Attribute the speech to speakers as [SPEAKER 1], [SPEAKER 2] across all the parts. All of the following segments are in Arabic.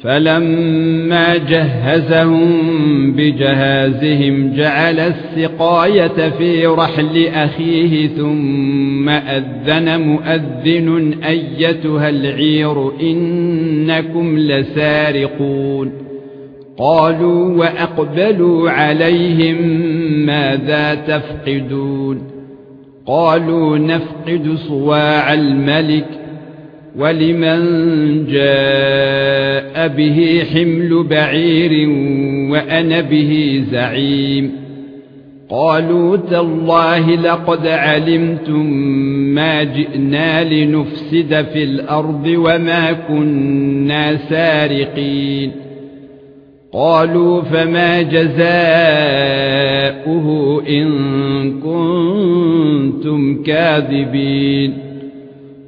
[SPEAKER 1] فَلَمَّا جَهَّزَهُم بِجَهَازِهِمْ جَعَلَ السِّقَايَةَ فِي رَحْلِ أَخِيهِ ثُمَّ أَذَّنَ مُؤَذِّنٌ أَيَّتُهَا الْعِيرُ إِنَّكُمْ لَسَارِقُونَ قَالُوا وَأَقْبَلُوا عَلَيْهِمْ مَاذَا تَفْقِدُونَ قَالُوا نَفْقِدُ صُوَاعَ الْمَلِكِ وَلِمَن جَاءَ بِهِ حِمْلُ بَعِيرٍ وَأَنَا بِهِ زَعِيمٌ. قالوا تالله لقد علمتم ما جئنا لنفسد في الأرض وما كنا سارقين. قالوا فما جزاؤه إن كنتم كاذبين.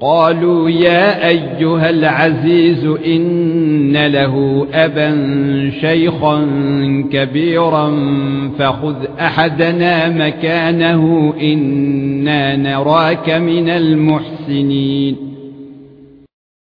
[SPEAKER 1] قالوا يا أيها العزيز إن له أبا شيخا كبيرا فخذ أحدنا مكانه إنا نراك من المحسنين